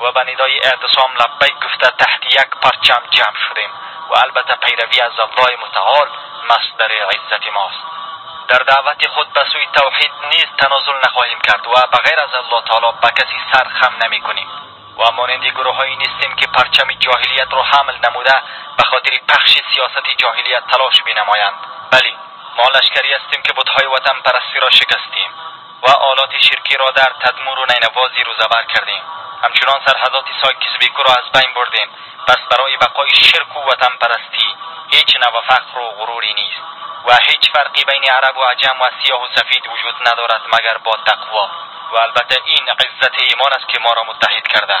و به ندای اعتصام لبیک گفته تحت یک پرچم جمع شدیم و البته پیروی از الله متعال مصدر عزت ماست در دعوت خود به سوی توحید نیز تنازل نخواهیم کرد و بغیر از الله تعالی با کسی سر خم نمی کنیم و مانند گروههایی نیستیم که پرچم جاهلیت را حمل نموده به خاطر پخش سیاست جاهلیت تلاش مینمایند بلی، ما لشکری هستیم که بودهای وطن پرستی را شکستیم و آلات شرکی را در تدمور و نینوازی روزبر کردیم همچنان سرحدات سایکسبیکو را از بین بردیم پس برای بقای شرک و وطن پرستی هیچ نوفخر و غروری نیست و هیچ فرقی بین عرب و عجم و سیاه و سفید وجود ندارد مگر با تقوا و البته این عزت ایمان است که ما را متحد کرده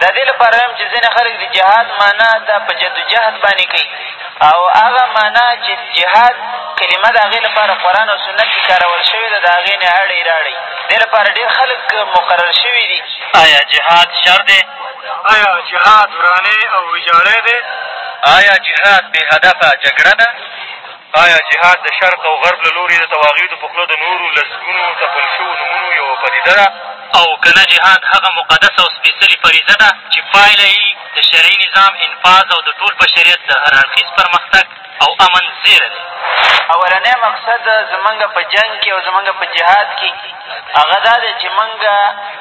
دا دې لپاره وایم چې ځینې خلک د جهاد معنا دا په جدوجهد باندې کوي او هغه معنا چې جهاد کلمه د هغې لپاره قرآن او سنت کښې کارول شوې ده د هغې نه اړی راړی دې لپاره ډېر خلک مقرر شوي دي آیا جهاد شر دی آیا جهاد ورانې او ویجاړی دی آیا جهاد بې هدفه جګړه ده آیا جهاد د شرق او غرب له لورې د تواغیتو په خوله د نورو لسګونو تپل شوو نومونو یوه پدیده ده او که نه جهاد هغه مقدسه او سپېڅلې فریضه ده چې پایله یې د شرعي نظام انفاذ او د ټول بشریت د هر اړخیز پرمختګ او امن زېری دی؟ اولنی مقصد زمونږ په جنګ کې او زمونږ په جهاد کې هغه دا دی چې مونږ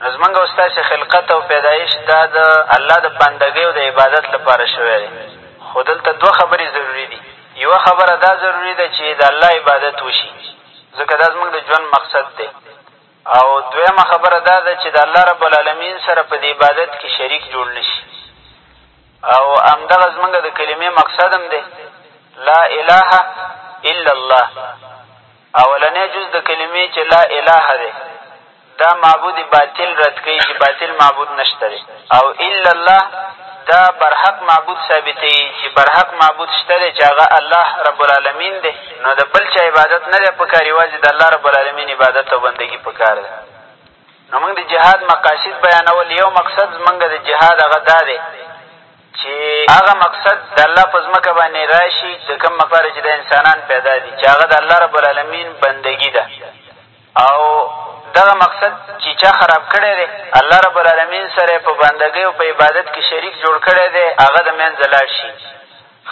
نو زمونږ او ستاسې خلقت او پيدايش دا د الله د بندګۍ او د عبادت لپاره شوی دی، خو دلته دوه خبرې ضروري دي، يوه خبره دا ضروري ده چې د الله عبادت وشي، ځکه دا زمونږ د ژوند مقصد دی او دويمه خبره دا ده چې د الله رب العالمين سره په دې عبادت کې شريک جوړ نه شي او همدغه زمونږ د کلمې مقصد هم دی، لا اله الا الله. اولنی جز د کلمې چې لا اله دی دا معبود باطل رد کوي چې باطل معبود نشته دی او الا الله دا برحق معبود ثابتوي چې برحق معبود شته دی چې هغه الله رب العالمین دی نو د بل چا عبادت نه دی په کار یوازې د الله رب العالمین عبادت او بندګي په کار ده. نو موږ د جهاد مقاصد بیانول، یو مقصد زموږ د جهاد هغه دا دی چې هغه مقصد د الله په ځمکه باندې راشي د کوم لپاره چې دا انسانان پیدا دي چې هغه د الله رب العالمین بندګي ده او دغه مقصد چې چا خراب کړی دی الله رب العالمین سره په بندګۍ او په عبادت کې شریک جوړ کړی دی هغه د منځه لاړ شي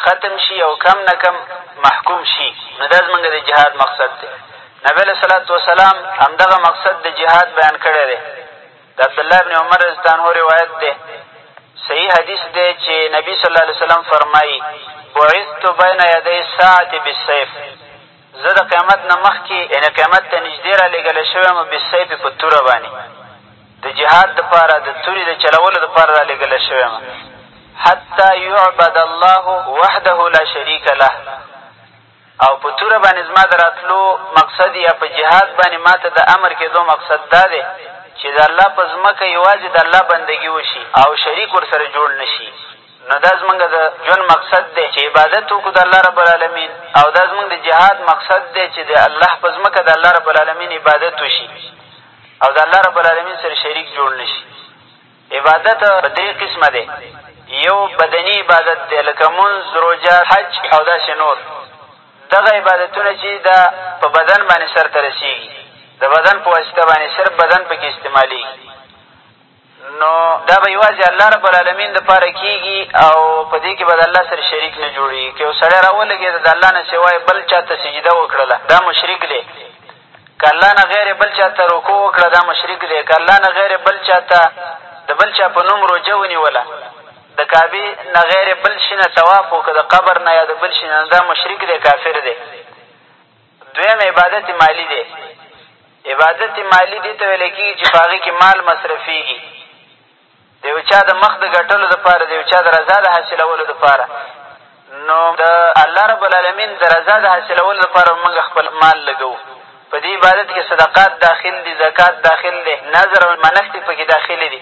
ختم شي او کم نه کم محکوم شي نو دا زمونږ د جهاد مقصد دی نبي علیه الصلوة والسلام همدغه مقصد د جهاد بیان کړی دی د عبدالله ابن عمر رضی الله عنه روایت دی صحیح حدیث دی چې نبي صلی الله علیه وسلم فرمایي بعثت بین یدی الساعة بالسیف زه د قیامت نه مخکې، یعنې قیامت ته نژدې را لېږلی شوی یم، بالسیف، په توره باندې، د جهاد لپاره، د تورې د چلولو لپاره را لېږلی شوی یم، حتی یعبد الله وحده لا شریک له، او په توره باندې زما د راتلو مقصد یا په جهاد باندې ما ته د امر کېدو مقصد دا دی چې د الله په ځمکه یوازې د الله بندګي وشي او شریک ورسره جوړ نه شي. نو دا زمونږ د ژوند مقصد دی چې عبادت وکړو د الله رب العالمین او دا زمونږ د جهاد مقصد دی چې د الله په ځمکه د الله رب العالمین عبادت وشي او د الله رب العالمین سره شریک جوړ نه شي عبادت په درې قسمه دی یو بدني عبادت دی لکه مونځ روژه حج او داسې نور دغه عبادتونه چې دا په بدن باندې سرته رسېږي د بدن په واسطه باندې صرف بدن پکې استعمالېږي نو دا به یوازې الله رب العالمین دپاره کېږي او په دې کښې به د الله سره شریک نه جوړېږي که یو سړی را ولګېده د الله نه سوا یې بل چا ته سجده وکړله دا مشرک دی که الله نه غیر یې بل چا ته رکوع وکړه دا مشرک دی که الله نه غیر یې بل چا ته د بل چا په نوم روژه ونیوله د کعبې نه غیر یې بل شي نه طواف وکړه د قبر نه یا د بل شي نه دا مشرک دی کافر دی دویم عبادت مالي دی، عبادت مالي دې ته ویل کېږي چې په هغه کې مال مصرفېږي د یو چا د مخ د ګټلو دپاره، د یو چا د رضا د حاصلولو دپاره، نو د الله رب العالمین د رضا د حاصلولو دپاره به موږ خپل مال لګوو، په دې عبادت کې صدقات داخل دي، زکات داخل دی، نذر او منښتې په کې داخلې دي.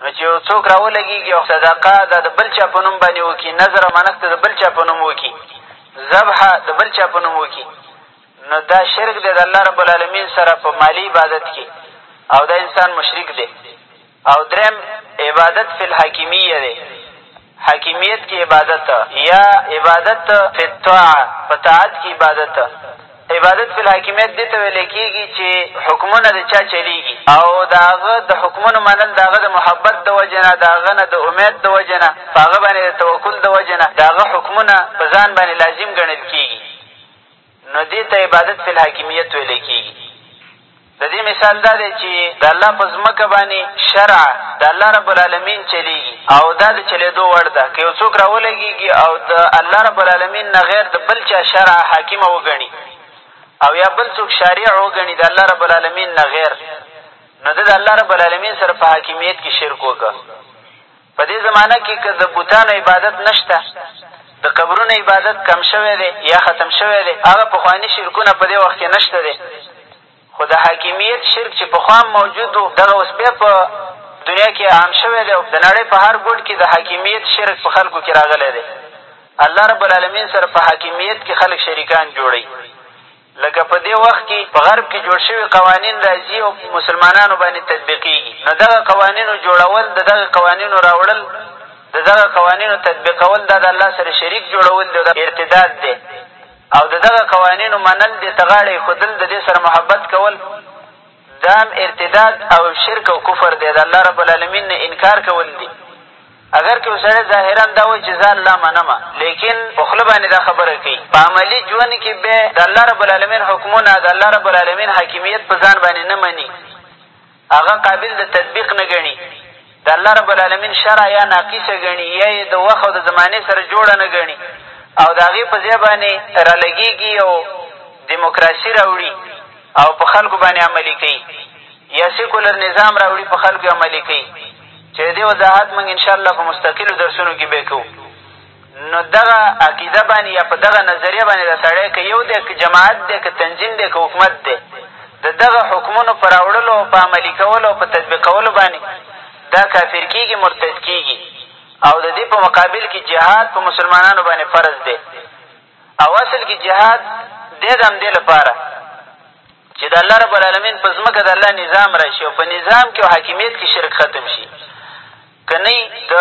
نو چې یو څوک را ولګېږي او صدقه دا د بل چا په نوم باندې وکړي، نذر او منښت د بل چا په نوم وکړي، ذبح د بل چا په نوم وکړي، نو دا شرک دی د الله رب العالمین سره په مالي عبادت کې او دا انسان مشرک دی. او درېیم عبادت فی الحاکمیه دی. حاکمیت کې عبادت، یا عبادت فی الطاعة، په طاعت کې عبادت، عبادت فی الحاکمیت دې ته ویل کېږي چې حکمونه د چا چلېږي او د هغه د حکمونو منل د هغه د محبت د وجې نه، د هغه نه د امید د وجې نه، په هغه باندې د توکل د وجې نه د هغه حکمونه په ځان باندې لازم ګڼل کېږي. نو دې ته عبادت فی الحاکمیت ویل کېږي. د دې مثال دا دی چې د الله په ځمکه باندې شرع د الله رب العالمین چلېږي او دا د چلېدو وړ ده، که یو څوک را ولګېږي او د الله رب العالمین نه غیر د بل چا شرع حاکمه وګڼي او یا بل څوک شارع وګڼي د الله رب العالمین نه غیر، نو ده د الله رب العالمین سره په حاکمیت کې شرک وکړ. په دې زمانه کې که د بتانو عبادت نه شته، د قبرونو عبادت کم شوی دی یا ختم شوی دی، هغه پخواني شرکونه په دې وخت کې نه شته دی، خو د حاکمیت شرک چې پخوا هم موجود و، دغه اوس بیا په دنیا کې عام شوی دی او د نړۍ په هر ګوټ کې د حاکمیت شرک په خلکو کې راغلی دی. الله رب العالمین سره په حاکمیت کې خلک شریکان جوړوي. لکه په دې وخت کې په غرب کې جوړ شوي قوانین راځي او په مسلمانانو باندې تطبیقېږي، نو دغه قوانینو جوړول، د دغه قوانینو راوړل، د دغه قوانینو تطبیقول دا د الله سره شریک جوړول دي او دا ارتداد دی او د دغه قوانینو منل، دې ته غاړه اېښودل، د دې سره محبت کول دا هم ارتداد او شرک او کفر دی، د الله رب العالمین نه انکار کول دي. اګر که یو سړی ظاهراً دا وایي چې زه الله منم لیکن په خوله باندې دا خبره کوي په عملي ژوند کې بیا د الله رب العالمین حکمونه د الله رب العالمین حاکمیت په ځان باندې نه مني هغه قابل د تطبیق نه ګڼي د الله رب العالمین شرع یا ناقصه ګڼي یا یې د وخت او د زمانې سره جوړه نه ګڼي او د هغې په ځای باندې رالګېږي او دیموکراسي راوړي او په خلکو باندې عملي کوي یا سیکولر نظام راوړي په خلکو عملي کوي چې د دې وضاحت موږ انشاالله په مستقلو درسونو کې بیا کوو نو دغه عقیده باندې یا په دغه نظریه باندې دا سړی که یو دی که جماعت دی که تنظیم دی که حکومت دی د دغه حکمونو په راوړلو او په عملي کولو او په تطبیقولو باندې دا کافر کېږي مرتد کېږي او د دې په مقابل کې جهاد په مسلمانانو باندې فرض دی او اصل کې جهاد دی د همدې لپاره چې د الله رب العالمين په ځمکه د الله نظام راشي او په نظام کې او حاکمیت کې شرک ختم شي که نه د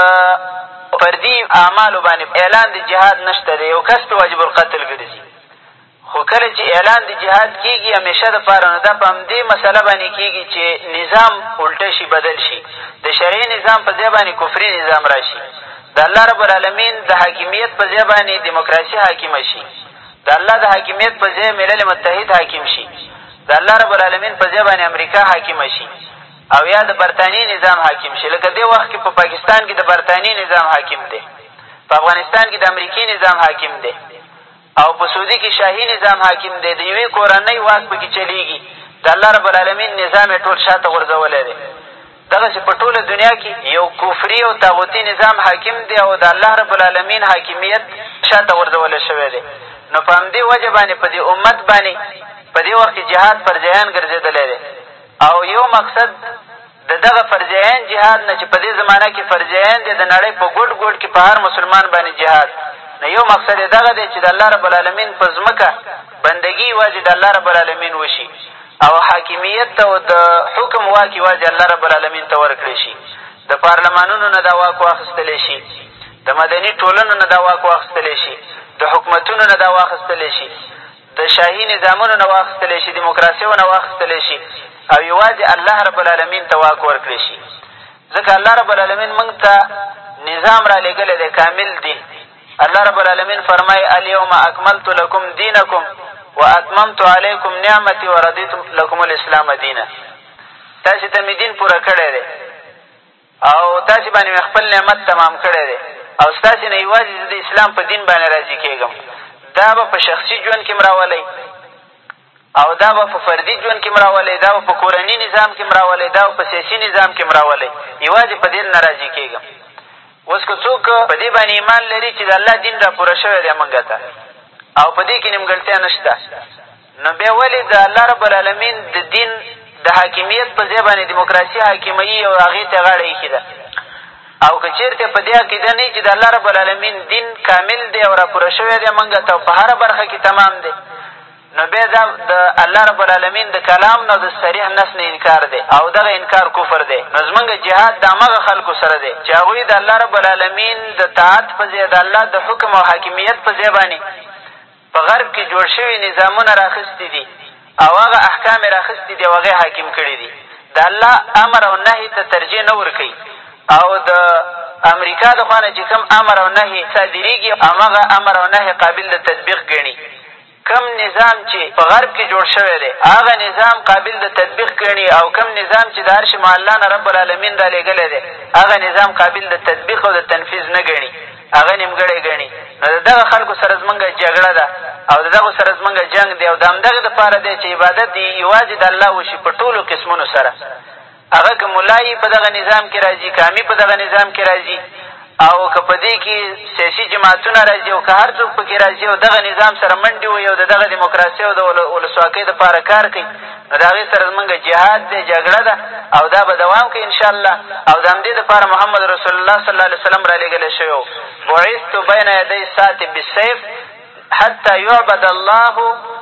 پردي اعمالو باندې اعلان د جهاد نه شته دی یو کس پرې واجب القتل ګرځي خو کله چې اعلان د جهاد کېږي همیشه دپاره نو دا په همدې مسله باندې کېږي چې نظام الټه شي بدل شي د شرعي نظام په ځای باندې کفري نظام را شي د الله رب العالمین د حاکمیت په ځای باندې دیموکراسي حاکمه شي د الله د حاکمیت په ځای ملل متحد حاکم شي، د الله رب العالمین په ځای باندې امریکا حاکمه شي او یا د برطانیې نظام حاکم شي، لکه دې وخت کې په پاکستان کې د برطانیې نظام حاکم دی، په افغانستان کې د امریکې نظام حاکم دی او په سعودي کې شاهي نظام حاکم دی، د یوې کورنۍ واک په کې چلېږي، د الله رب العالمین نظام یې ټول شاته غورځولی دی. دغسې په ټوله دنیا کې یو کفري او طاغوتي نظام حاکم دی او د الله رب العالمین حاکمیت شا ته غورځول شوی دی نو په همدې وجه باندې په دې امت باندې په دې وخت کې جهاد فرضعین ګرځېدلی دی او یو مقصد د دغه فرضعین جهاد نه چې په دې زمانه کې فرضعین دی د نړۍ په ګوډ ګوډ کې په هر مسلمان باندې جهاد نو یو مقصد یې دغه دی چې د الله رب العالمین په ځمکه بندګي یوازې د الله رب العالمین وشي او حاکمیت ته او د حکم واک یوازې الله رب العالمین ته ورکړی شي، د پارلمانونو نه دا واک واخیستلی شي، د مدني ټولنو نه دا واک واخیستلی شي، د حکومتونو نه دا واخیستلی شي، د شاهي نظامونو نه واخیستلی شي، دموکراسیو نه واخیستلی شي او یوازې الله رب العالمین ته واک ورکړی شي، ځکه الله رب العالمین موږ ته نظام رالېږلی دی، کامل دین. الله رب العالمين فرمايي اليوم اکملت لکم دينکم واتممت عليکم نعمتي ورضيت لکم الاسلام دينا تاسې ته مې دین پوره کړی دی او تاسې باندې مې خپل نعمت تمام کړی دی او ستاسې نه یوازې زه د اسلام په دین باندې راضي کېږم دا به په شخصي ژوند کې هم راولئ او دا به په فردي ژوند کښې هم راولئ، دا به په کورني نظام کښې هم راولئ، دا به په سیاسي نظام کښې هم راولئ، یوازې په دې نه نه راضي کېږم. اوس که څوک په دې باندې ایمان لري چې د الله دین راپوره شوی دی مونږ ته او په دې کښې نیمګړتیا نشته، نو بیا ولې د الله رب العالمین د دین د حاکمیت په ځای باندې دیموکراسي حاکمه يي او هغې ته یې غاړه ایښې ده؟ او که چېرته په دې عقیده نه يي چې د الله رب العالمین دین کامل دی او راپوره شوی دی مونږ ته او په هره برخه کښې تمام دی، نو بیا دا د الله رب العالمین د کلام نه او د صریح نص نه انکار دی او دغه انکار کفر دی نو زمونږ جهاد د همغه خلکو سره دی چې هغوی د الله رب العالمین د طاعت په ځای د الله د حکم او حاکمیت په ځای باندې په غرب کې جوړ شوي نظامونه راخیستي دي او هغه احکام یې راخیستي دي او هغه حاکم کړي دي د الله امر او نهي ته ترجیح نه ورکوي او د امریکا د خوا نه چې کوم امر او نهي صادرېږي همغه امر او نهي قابل د تطبیق ګڼي کوم نظام چې په غرب کې جوړ شوی دی هغه نظام قابل د تطبیق ګڼي او کوم نظام چې د عرش معلی نه رب العالمین رالېږلی دی هغه نظام قابل د تطبیق او د تنفیذ نه ګڼي هغه نیمګړی ګڼي نو د دغه خلکو سره زمونږ جګړه ده او د دغو سره زمونږ جنګ دی او د همدغې دپاره دی چې عبادت یې یوازې د الله وشي په ټولو قسمونو سره هغه که ملایي په دغه نظام کې راځي، که عامي په دغه نظام کې راځي او که په دې کې سیاسي جماعتونه راځي او که هر څوک په کې راځي او دغه نظام سره منډې وهي او د دغه دیموکراسۍ او د ولسواکۍ دپاره کار کوي، نو د هغې سره زمونږ جهاد دی، جګړه ده او دا به دوام کوي انشاالله او د همدې دپاره محمد رسول الله صلی الله علیه وسلم رالېږلی شوی و، بعثت بین یدی الساعة بالسیف، حتی یعبد الله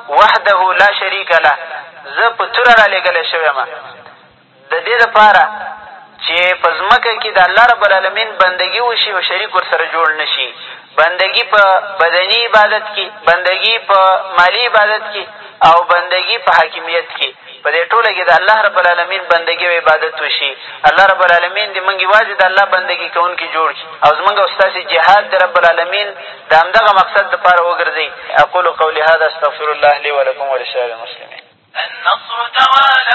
وحده لا شریک له زه په توره رالېږلی شوی یم د دې لپاره چې په ځمکه کې د الله رب العالمین بندګي وشي او شریک ورسره جوړ نه شي بندګي په بدني عبادت کې بندګي په مالي عبادت کې او بندګي په حاکمیت کې په دې ټوله کښې د الله رب العالمين بندګي او عبادت وشي الله رب العالمين دې مونږ يوازې د الله بندګي کوونکي جوړ کړي او زمونږ او ستاسې جهاد د رب العالمين د همدغه مقصد لپاره وګرځوي اقول قولي هذا استغفر الله لي ولکم ولسائر المسلمين النصر توالا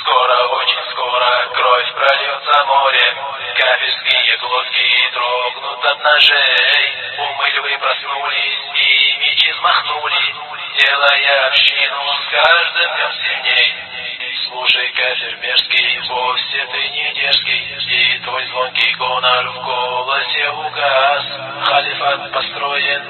Скоро, очень скоро кровь прольется морем, Кафельские глотки дрогнут от ножей, Умы вы проснулись, и мечи взмахнули, делая общину с каждым днем сильней. Слушай, кафир мерзкий, вовсе ты не дерзкий, и твой звонкий гонор в голосе угас. Халифат построен,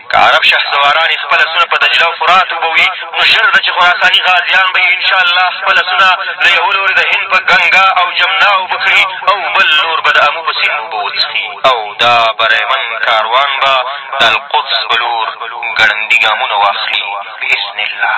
که عرب شهسواران یې خپل اسونه په دجله او فرات وبوي، نو ژر ده چې خراساني غازیان به یې ان شاء الله خپل اسونه له یوه لورې د هند په ګنګا او جمنا اوبه کړي او بل لور به د امو په سیند اوبه وڅښي او دا بری من کاروان به د القدس په لور ګړندي ګامونه واخلي باذن الله.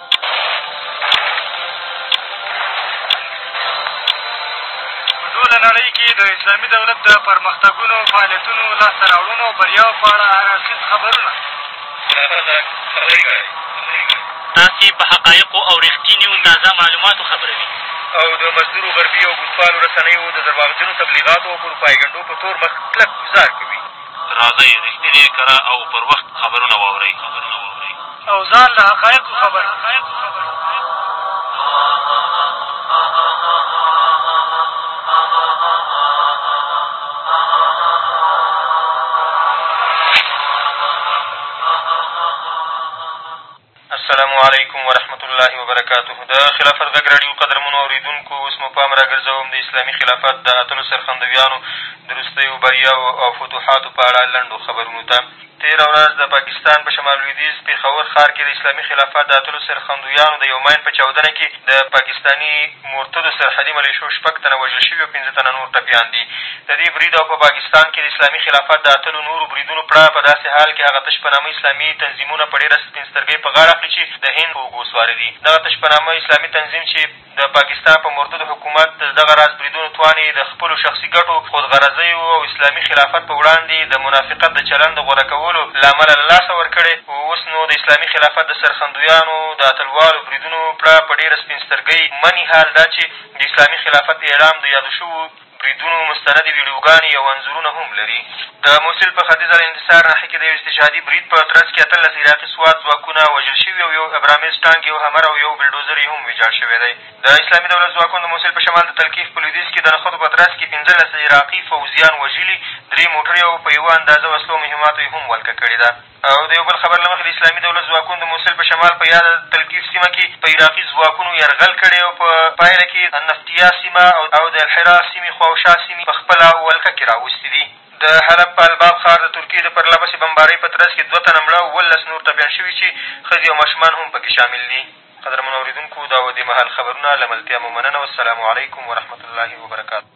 اسلامي دولت د پرمختګونو فعالیتونو لاسته راوړنو او بریاو په اړه هر اړخیز خبرونه تاسې په حقایقو او رښتینیو تازه معلوماتو خبروي او د مزدورو غربي او ګوندپالو رسنیو د درواغجنو تبلیغاتو او پروپایګنډو په تور مخ کلک ګوزار کوي راځئ رښتینې، کره او پر وخت خبرونه واورئ. او ځان له حقایقو خبر کړئ. السلام علیکم ورحمة الله وبرکاته د خلافت غږ راډیو قدرمنو اورېدونکو اوس مو پام راګرځوم د اسلامي خلافت د اتلو سرښندویانو د وروستیو بریاوو او فتوحاتو په اړه لنډو خبرونو ته تېره ورځ د پاکستان په شمال لوېدیځ پېښور ښار کې د اسلامي خلافت د اتلو سرښندویانو د یو ماین په چاودنه کې د پاکستاني مرتدو سرحدي ملېشو شپږ تنه وژل شوي او پېنځه تنه نور ټپيان دي. د دې برید او په پاکستان کې د اسلامي خلافت د اتلو نورو بریدونو پړه په داسې حال کې هغه تش په نامه اسلامي تنظیمونه په ډېره سپین سترګۍ په غاړه اخلي چې د هند په اوږو سواره دي. دغه تش په نامه اسلامي تنظیم چې د پاکستان په مرتدو حکومت د دغه راز بریدونو توان یې د خپلو شخصي ګټو، خود غرضیو او اسلامي خلافت په وړاندې د منافقت د چلند د غوره کولو له امله له لاسه ورکړی، خو اوس نو د اسلامي خلافت د سرښندویانو د اتلوالو بریدونو پړه په ډېره سپین سترګۍ مني، حال دا چې د اسلامي خلافت اعلام د یادو شوو بریدونو مستندې ویډیوګانې او انځورونه هم لري. د موصل په ختیځ الانتصار ناحیه کې د یو استشهادي برید په ترڅ کې اتلس عراقي سوات ځواکونه وژل شوي او یو ابرامز ټانک، یو همر او یو بلډوزر یې هم ویجاړ شوی دی. د اسلامي دولت ځواکونو د موصل په شمال د تلقیف په لویدیځ کې د نښتو په ترڅ کې پنځلس عراقي فوځیان وژلي، درې موټرې او په یوه اندازه وسلو او مهماتو یې هم ولکه کړې ده. او د یو بل خبر له مخې د اسلامي دولت ځواکونو د موصل په شمال په یاده تلقیف سیمه کې په عراقي ځواکونو یرغل کړی او په پایله کې یې النفطیه سیمه او د الحرا سیمې خوا او شا سیمې په خپله ولکه کې را وستې دي. د حلب په الباب ښار د ترکیې د پرله پسې بمبارۍ په ترڅ کې دوه تنه مړه او اوولس نور ټپیان شوي چې ښځې او ماشومان هم په کې شامل دي. قدرمنو اورېدونکو دا وه دې مهال خبرونه، له ملتیا مو مننه، والسلام علیکم ورحمة الله وبرکاته.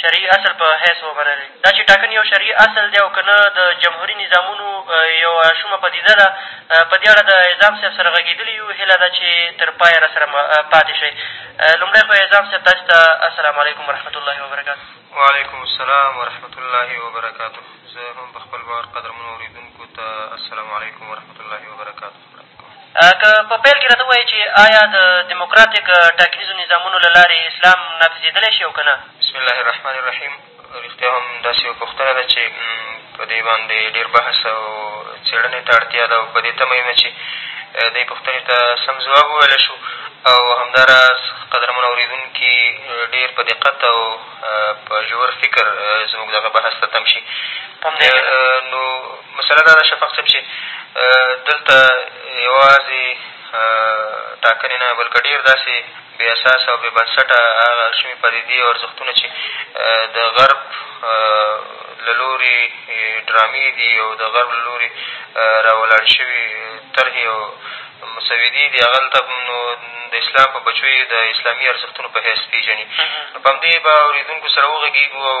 شرعي اصل په حیث ومنلې. دا چې ټاکنې یو شرعي اصل دی او که نه د جمهوري نظامونو یوه شومه پدیده ده، په دې اړه د عظام صاحب سره غږېدلي یو، هیله ده چې تر پایه را سره پاتې شئ. لومړی خو عظام صاحب تاسې ته السلام علیکم ورحمة الله وبرکاته. وعلیکم السلام ورحمة الله وبرکاته. زه هم په خپل بار قدرمنو اورېدونکو ته السلام علیکم ورحمة الله وبرکاته. که په پیل کښې راته ووایې چې آیا د دیموکراتیک ټاکنیزو نظامونو له لارې اسلام نافذېدلی شي او که نه؟ بسم الله الرحمن الرحیم رښتیا هم داسې یوه پوښتنه ده چې په دې باندې ډېر بحث او څېړنې ته اړتیا ده او په دې تمه یمه چې دې پوښتنې ته سم ځواب وویلی شو او همداراز قدرمن اورېدونکي ډېر په دقت او په ژور فکر زموږ دغه بحث ته تم شي نو مسله دا ده شفق صاحب چې دلته یوازې ټاکنې نه بلکه ډېر داسې بې اساسه او بې بنسټه هغه شومې پدیدې او ارزښتونه چې د غرب له لوري ډرامې دي او د غرب له لوري را ولاړ شوي طرحې او مسودې دي هغه دلته نو د اسلام په بچو یې د اسلامي ارزښتونو په حیث پېژني نو په همدې به اورېدونکو سره وغږېږو او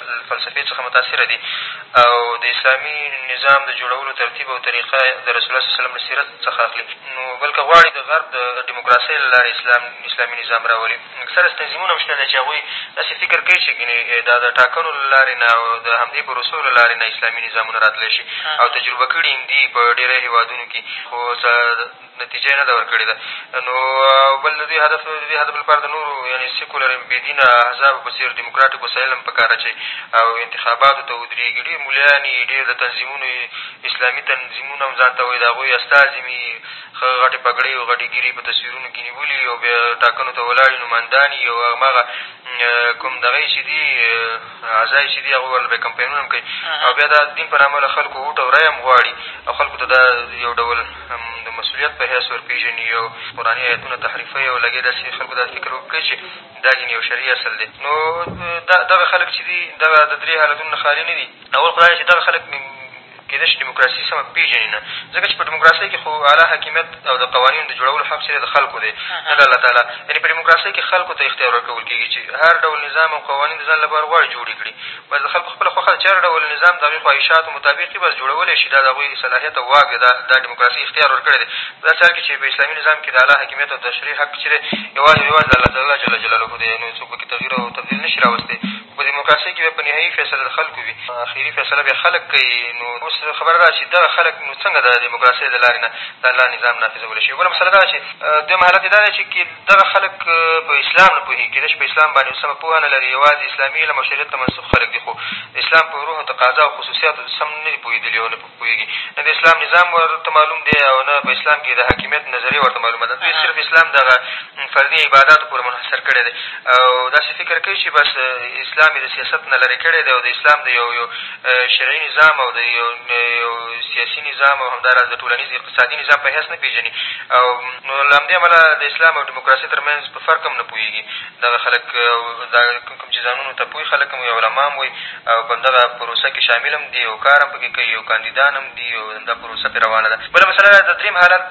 له فلسفې څخه متاثره دي او د اسلامي نظام د جوړولو ترتیب او طریقه د رسول الله صلی وسلم له سیرت څخه اخلي نو بل که غواړي د غرب د ډیموکراسۍ له لارې اسلام اسلامي نظام راولي اکثره تنظیمونه هم شته دی چې هغوی داسې فکر کوي چې ګینې دا د ټاکنو له لارې نه او د همدې پروسو له لارې نه اسلامي نظامونه راتلی شي او تجربه کړي هم دي په ډېری هېوادونو کښې خو نتیجه یې نه ده ورکړې ده نو او بل د دوی هدف نو د دوی هدف لپاره د نورو یعنې سیکولر یم بې دینه احزابو په څېر دیموکراټیک وسایل هم په کار اچوي او انتخاباتو ته ودرېږي ډېر ملایان یي ډېر د تنظیمونو یي اسلامي تنظیمونه هم ځان ته وایي د هغوی استازي مي یي ښه غټې پګړۍ او غټې ږیرې په تصویرونو کښې نیولي او بیا ټاکنو ته ولاړ یي نوماندان یي او هماغه کوم دغه یې چې دي اعضا یې چې دي هغوی ورله بیا کمپاینونه هم کوي او بیا دا دین په نامه له خلکو ووټ او رایه هم غواړي او خلکو ته دا یو ډول هم د مسولیت په حیث ورپېژني او قراني ایتونه تحریفوي او لږې داسې خلکو ته فکر وکړي چې دا ګینې یو شرعي اصل دی نو دا دغه خلک چې دي دغه د درې حالتونو نه خالي نه دي اول خو دا دی چې دغه خلک کېدای شي ډیموکراسي سمه پېژني نه ځکه چې په ډیموکراسۍ کښې خو اعلی حاکمیت او د قوانینو د جوړولو حق چې دی د خلکو دی نه د الله تعالی یعنې په ډیموکراسۍ کښې خلکو ته اختیار ورکول کېږي چې هر ډول نظام او قوانین د ځان لپاره غواړي جوړ یې کړي بس د خلکو خپله خوښه ده چې هر ډول نظام د هغوی خواهشاتو مطابق وي، بس جوړولی شي، دا د هغوی صلاحیت او واک دی، دا د ډیموکراسۍ اختیار ورکړی دی، په داسې حال کې چې په اسلامي نظام کې د الله حاکمیت او د تشریع حق چې دی یوازې او یوازې د الله تعالی جل جلاله دی، نو څوک په کې تغیر او تبدیل نه شي راوستی، خو په دیموکراسۍ کې بیا په نهایي فیصله د خلکو وي، اخري فیصله بیا خلک کوي، نو اوس خبره دا ده چې دغه خلک نو څنګه د دیموکراسۍ له لارې نه د الله نظام نافظولی شي، بله مسئله دا ده چې دویم حالت یې دا دی چې که دغه خلک په اسلام نه پوهېږي، کېدای شي په اسلام باندې هم سمه پوهه نه لري، یوازې اسلامي علم او شریعت ته منسوب خلک دي، خو د اسلام په روح او تقاضا او خصوصیاتو سم نه دي پوهېدلي او نه پکې پوهېږي، نه د اسلام نظام ورته معلوم دی او نه په اسلام کې د حاکمیت نظریه ورته معلومه ده، دوی صرف اسلام د هغه فردي عباداتو پورې منحصر کړی دی او داسې فکر کوي چې بس اسلام یې د سیاست نه لرې کړی دی او د اسلام د یو شرعي نظام او د یو سیاسي نظام او همداراز د ټولنیز اقتصادي نظام په حیث نه پېژني او نو له همدې امله د اسلام او ډیموکراسۍ تر منځ په فرق هم نه پوهېږي دغه خلک دا کوم کوم چې ځانونو ته پوه خلک هم وایي علما هم وایي او په همدغه پروسه کښې شامل هم دي او کار هم په کښې کوي او کاندیدان هم دي او همدا پروسه پرې روانه ده بله مسله دا ده درېیم حالت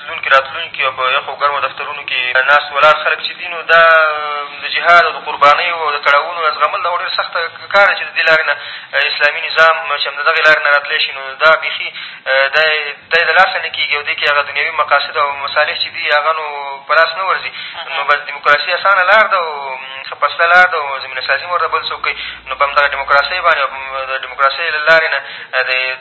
تلونکي راتلونکي او په یخو او ګرمو دفترونو کښې ناست ولاړ خلک چې دي نو دا د جهاد او د قربانیو او د کړاوونو دا زغمل دا خو ډېر سخت کار دی چې د دې لارې نه اسلامي نظام چې هم د دغې لارې نه راتلی شي نو دا بېخي دا یې دا یې د لاسه نه کېږي او دې کښې هغه دنیوي مقاصد او مصالح چې دي هغه نو په لاس نه ورځي نو بس ډیموکراسي اسانه لار ده او ښه پسله لار ده او زمینه سازي هم ورته بل څوک کوي نو په همدغه ډیموکراسۍ باندې او د ډیموکراسۍ له لارې نه د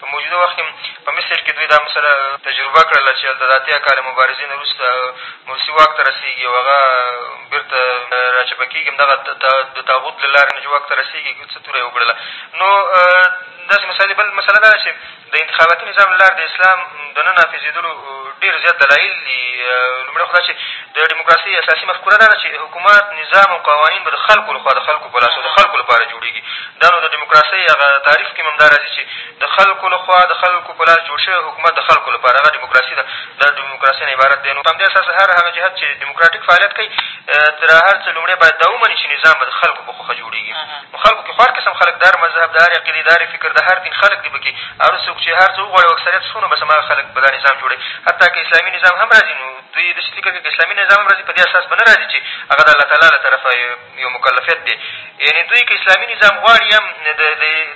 په موجوده وخت کښې په مصر کښې دوی دا مسئله تجربه کړله چې هلته د اتیا کاله مبارزې نه وروسته مرسي واک ته رسېږي او هغه بېرته راچپه کېږي همدغه د طاغوت له لارې نه چې واک ته رسېږي څه توره یې وکړله نو داسې مسئلې بل مسئله دا ده چې د انتخاباتي نظام له لارې د اسلام د نه نافظېدلو ډېر زیات دلایل دي لومړی خو دا چې د ډیموکراسۍ اساسي مفکوره دا ده چې حکومت نظام او قوانین به د خلکو لخوا د خلکو په لاس او د خلکو لپاره جوړېږي دا نو د ډیموکراسۍ هغه تعریف کې هم همدا راځي چې د خلکو له خوا د خلکو په لاس جوړ شوی حکومت د خلکو لپاره هغه ډیموکراسي ده دا د ډیموکراسۍ نه عبارت دی نو په همدې اساس هر هغه جهت چې ډیموکراټیک فعالیت کوي تر هر څه لومړی باید دا ومني چې نظام به د خلکو په خوښه جوړېږي نو خلکو کښې خو هر قسم خلک د هر مذهب د هرې عقیدې د هرې فکر د هر دین خلک دي په کښې هر څوک چې هر څه وغواړي او اکثریت شو نو بس هماغه خلک به دا نظام جوړوي حتی که اسلامي نظام هم راځي نو دوی داسې فکر کوي که اسلامي نظام هم راځي په دې اساس به نه راځي چې هغه د الله تعالی له طرفه یو مکلفیت دی یعنې دوی که اسلامي نظام غواړي هم د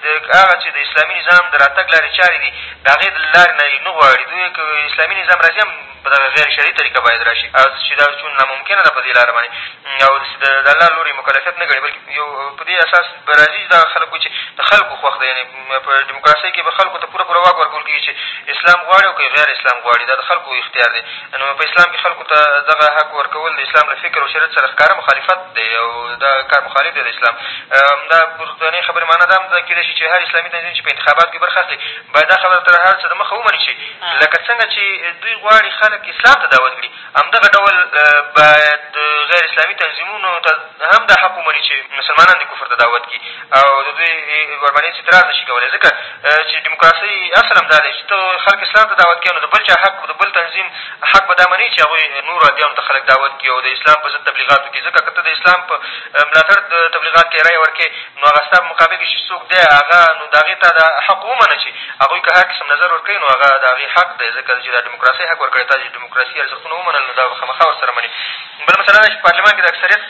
د هغه چې د اسلامي نظام د راتګ لارې چارې دي د هغې د لارې نه یې نه غواړي دوی که اسلامي نظام را ځي هم په دغه غیر شرعي طریقه باید را شي او چې دا چون ناممکنه ده په دې لاره باندې او د الله لورې مکلفیت نه ګڼي بلکې یو په دې اساس به را ځي دغه خلک وایي چې د خلکو خوښ دی یعنې په ډیموکراسۍ کښې به خلقو ته پوره پوره واک ورکول کېږي چې اسلام غواړي او که غیر اسلام غواړي دا د خلقو اختیار دی نو په اسلام کښې خلقو ته دغه حق ورکول د اسلام له فکر او شریعت سره ښکاره مخالفت دی او دا کار مخالف دی د اسلام همدا پورتنۍ خبرې معنا دا هم ده کېدای شي چې هر اسلامي تنظیم چې په انتخاباتو کښې برخه اخلي باید دا خبره تر هر څه د مخه ومني چې لکه څنګه چې دوی غواړي خلق اسلام ته دعوت کړي همدغه ډول باید غیر اسلامي تنظیمونو ته هم دا حق ومني چې مسلمانان دې کفر ته دعوت کړي او د دوی ورباندې هېڅ اعتراض نه شي کولی ځکه چې ډیموکراسۍ اصل هم دا دی چې ته خلک اسلام ته دعوت کړې نو د بل چا حق د بل تنظیم حق به دا مني چې هغوی نورو ادیانو ته خلک دعوت کړي او د اسلام په ضد تبلیغات وکړي ځکه که ته د اسلام په ملاتړ تبلیغات کوې رایه ورکوې نو هغه ستا په مقابل کښې چې څوک دی هغه نو د هغې تا دا حق ومنه چې هغوی که هر قسم نظر ورکوي، نو هغه د هغې حق دی، ځکه چې دا ډیموکراسۍ حق ورکړی، تاسې چې ډیموکراسي ارزښتونه ومنل، نو دا به خامخا ورسره مني. بله مسئله دا ده چې پارلمان کې د اکثریت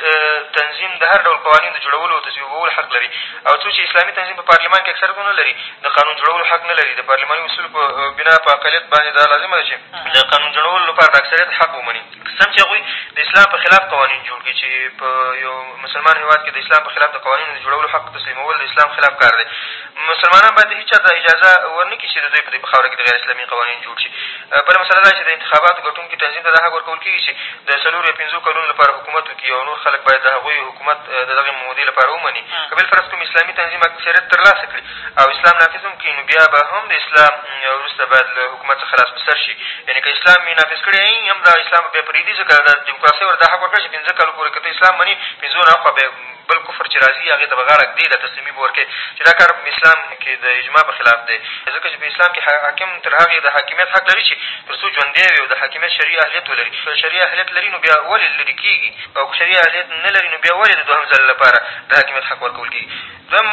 تنظیم د هر ډول قوانینو د جوړولو او تصویبولو حق لري او څو چې اسلامي تنظیم په پارلمان کې اکثریت ونه لري، د قانون جوړولو حق نه لري. د پارلماني اصولو په بنا په اقلیت باندې دا لازمه ده چې د قانون جوړولو لپاره د اکثریت حق ومني. سم چې هغوی د اسلام په خلاف قوانین جوړ کړي چې په یو مسلمان هېواد کې د اسلام په خلاف د قوانینو د جوړولو حق تسلیمول د اسلام خلاف کار دی مسلمانان باید د هېڅ چا ته اجازه ور نه کړي چې د دوی په دې په خاوره کې د غیر اسلامي قوانین جوړ شي بله مسله دا چې د انتخاباتو ګټونکي تنظیم ته دا حق ورکول کېږي چې د څلور یا پېنځو کلونو لپاره حکومت وکړي او نور خلک باید د هغوی حکومت د دغې مودې لپاره ومني که بالفرض کوم اسلامي تنظیم اکثریت تر لاسه کړي او اسلام نافظ هم کړي نو بیا به هم د اسلام وروسته باید له حکومت څخه لاس په سر شي یعنې که اسلام یې نافظ کړی هغه هم دا اسلام به بیا پرېږدي ځکه دا دیموکراسۍ ورته دا حق ورکړی چې پېنځه کالو پورې که ته اسلام منې پېنځو نه هاخوا بیا بل کفر چې را ځي هغې ته به غاړه ږدې دا تسلیمي به ورکوې چې دا کار په اسلام کښې د اجماع په خلاف دی ځکه چې په اسلام کښې حاکم تر هغې د حاکمیت حق لري چې تر څو ژوندی وي او د حاکمیت شرعي اهلیت ولري که شرعي اهلیت لري نو بیا ولې لرې کېږي او که شرعي اهلیت نه لري نو بیا ولې د دوهم ځل لپاره د حاکمیت حق ورکول کېږي دویم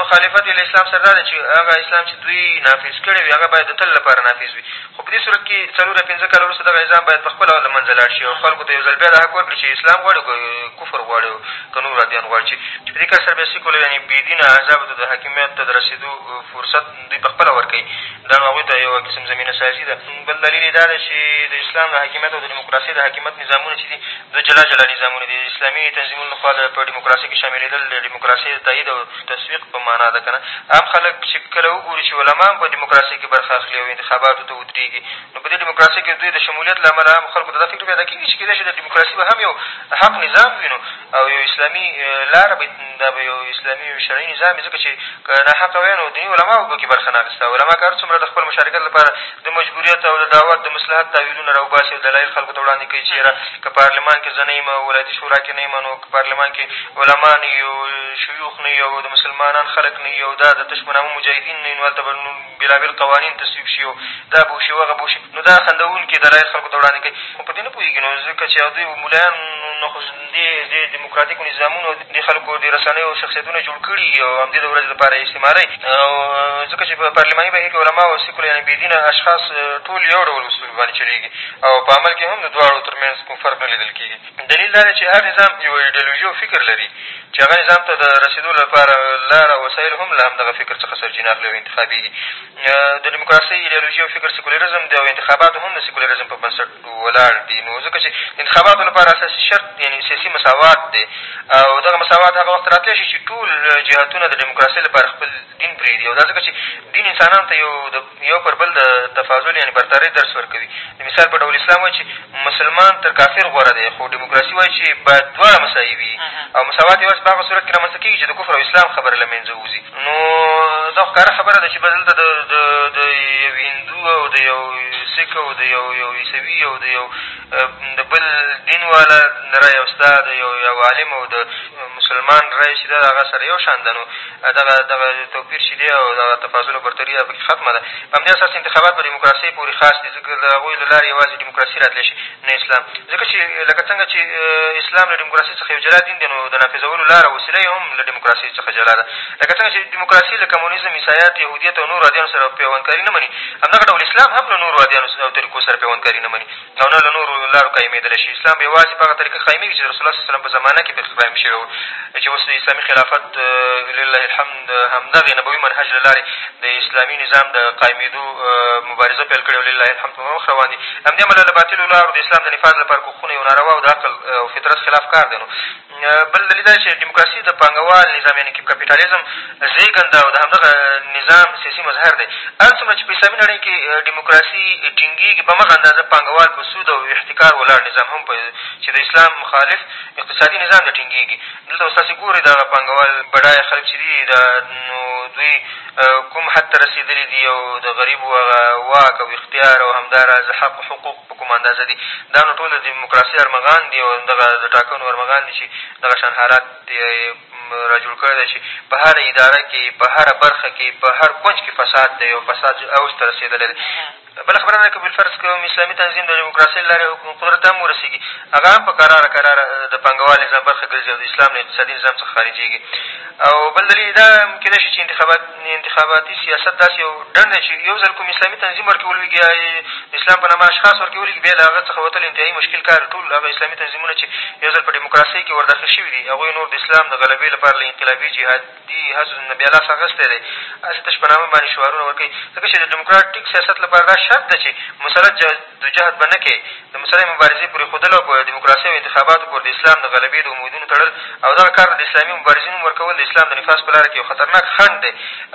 مخالفت یې له اسلام سره دا دی چې هغه اسلام چې دوی نافظ کړی وي هغه باید د تل لپاره نافظ وي خو په دې صورت کې څلور یا پېنځه کاله وروسته دغه نظام باید په خپله له منځه لاړ شي او خلکو ته یو ځل بیا دا حق ورکړي چې اسلام غواړي که کفر غواړي او که نور ادیان غواړي چې په دې کار سره بیا سیکولر یعنې بېدینه احزابو ته د حاکمیت ته د رسېدو فرصت دوی په خپله ورکوي، دا نو هغوی ته یوه قسم زمینه سازي ده. بل دلیل یې دا دی چې د اسلام د حاکمیت او د ډیموکراسۍ د حاکمیت نظامونه چې دي، دوه جلا جلا نظامونه دي. د اسلامي تنظیمونو له خوا په ډیموکراسۍ کښې شاملېدل د ډیموکراسۍ د تایید او تصویق په معنا ده، که نه؟ عام خلک چې کله وګوري چې علما هم په ډیموکراسۍ کښې برخه اخلي او انتخاباتو ته ودرېږي، نو په دې ډیموکراسۍ کښې د دوی د شمولیت له امله عامو خلکو ته دا فکر پیدا کېږي چې کېدای شي دا ډیموکراسي به هم یو حق نظام وي، نو او یو اسلامي لاره به یې دا به یو اسلامي او شرعي نظام وي ځکه چې که ناحقه وای نو دیني علماوو به په کښې برخه نه اخېسته او علما که هر څومره د خپل مشارکت لپاره د مجبوریت او د دعوت د مصلحت تاویلونه را وباسي او دلایل خلکو ته وړاندې کوي چې یاره که پارلمان کښې زه نه یم او ولایتي شورا کښې نه یم نو که پارلمان کښې علما نه وي او شیوخ نه وي او د مسلمانان خلک نه وي او دا د تش په نامه مجاهدین نه وي نو هلته به بېلابېل قوانین تصویب شي او دا به وشي او هغه به وشي، نو دا خندوونکي دلایل خلکو ته وړاندې کوي، خو په دې نه پوهېږي، نو ځکه چې او دوی او ملایان نو خو دې دې دیموکراتیکو نظامونو او دې خلکو دې رسنیو او شخصیتونه جوړ کړي دي او همدې د ورځې لپاره یې استعمالوي او ځکه چې په پارلماني بهیر کې علماء او سیکولر یعنې بېدینه اشخاص ټول یو ډول اصولو باندې چلېږي او په عمل کې هم د دواړو تر منځ کوم فرق نه لیدل کېږي. دلیل دا دی چې هر نظام یو ایډیولوژي او فکر لري چې هغه نظام ته د رسېدو لپاره لار او وسایل هم له همدغه فکر څخه سرچینه اخلي او انتخابېږي د ډیموکراسۍ ایډیولوژي او فکر سیکولریزم دی او انتخابات هم د سیکولریزم په بنسټ ولاړ دي نو ځکه چې د انتخاباتو لپاره اساسي شرط یعنې سیاسي مساوات دی او دغه مساوات هغه وخت راتلی شي چې ټول جهتونه د ډیموکراسۍ لپاره خپل دین پرېږدي او دا ځکه چې دین انسانانو ته یو د یو پر بل د تفاضل یعنې برترۍ درس ورکوي. د مثال په ډول اسلام وایي چې مسلمان تر کافر غوره دی، خو ډیموکراسي وایي چې باید دواړه مساوي وي او مساوات یوازې په هغه صورت کښې رامنځته کېږي چې د کفر او اسلام خبره له منځه ووځي. نو دا خو ښکاره خبره ده چې بس دلته د د د یو هندو او د یو سیک او د یو یو عیسوي او د یو د بل دین والا رایه او ستا د یو عالم او د مسلمان رایه چې ده هغه سره یو شان ده نو دغه دغه توپیر چې دی او دغه تفاضل او برتري دا پکې ختمه ده په همدې اساس انتخابات په ډیموکراسۍ پورې خاص دي ځکه د هغوی له لارې یوازې ډیموکراسي راتلی شي نه اسلام ځکه چې لکه څنګه چې اسلام له ډیموکراسۍ څخه یو جلا دین دی نو د نافظولو لاره وسیله یې هم له ډیموکراسۍ څخه جلا ده لکه څنګه چې ډیموکراسي له کمونیزم عیسایت یهودیت او نورو ادیانو سره پیوندکاري نه مني همدغه ډول اسلام هم له نورو ادیانو او طریقو سره پیوندکاري نه مني او نه له نورو لارو قایمېدلی شي، اسلام به یوازې په هغه طریقه قایمېږي چې د رسول الله صلی الله علیه وسلم په زمانه کښې پکښې قایم شوی وو چې اوس د اسلامي خلافت لله الحمد د همدغې نبوي منهج له لارې د اسلامي نظام د قایمېدو مبارزه پیل کړې او لله الحمد په مخ روان دي له همدې امله له باطلو لارو د اسلام د نفاذ لپاره کوښښونه یو ناروا او د عقل او فطرت خلاف کار دی نو بل دلیل دا دی چې ډیموکراسي د پانګوال نظام یعنې کپیټالیزم زېږنده او د همدغه نظام سیاسي مظهر دی. هر څومره چې په اسلامي نړۍ کښې ډیموکراسي ټینګېږي په همغه اندازه پانګوال په سود او احتکار ولاړ نظام هم چې د اسلام مخالف اقتصادي نظام دی ټینګېږي. دلته اوس تاسې ګورئ دغه پانګوال بډایه خلک چې دي دا نو دوی کوم حد ته رسېدلي دي او د غریبو هغه واک او اختیار او همداراز حق حقوق په کومه اندازه دي؟ دا نو ټول د ديموکراسۍ ارمغان دي او دغه د ټاکنو ارمغان دي چې دغه شان حالات يې را جوړ کړی دی چې په هره اداره کې، په هره برخه کې، په هر کونج کې فساد دی او فساد اوج ته رسېدلی دی. بله خبره دا ده که بالفرض که يو اسلامي تنظيم د ديموکراسۍ له لارې قدرت ته هم ورسېږي، هغه هم په کراره کراره د پانګوال نظام برخه ګرځي او د اسلام له اقتصادي نظام څخه خارجېږي. او بل دلیل دا هم کېدای شي چې انتخابات انتخاباتي سیاست داسې یو ډنډ دی چې یو ځل کوم اسلامي تنظیم ورکې ولوېږي یا یې د اسلام په نامه اشخاص ورکې ولوېږي بیا له هغه څخه وتل انتهایي مشکل کار ټول هغه اسلامي تنظیمونه چې یو ځل په ډیموکراسۍ کښې ورداخل شوي دي هغوی نور د اسلام د غلبې لپاره له انقلابي جهادي هڅو نه بیا لاس اخېستی دی هسې تش په نامه باندې شعارونه ورکوي ځکه چې د ډیموکراټیک سیاست لپاره دا شرط ده چې مسلط دوی جهد به نه کوې، د مسلحې مبارزې پرېښودل او په دموکراسۍ او انتخاباتو پورې د اسلام د غلبې د امېدونو تړل او دغه کار ته د اسلامي مبارزې نوم ورکول د اسلام د نفاذ په لاره کې یو خطرناک خنډ دی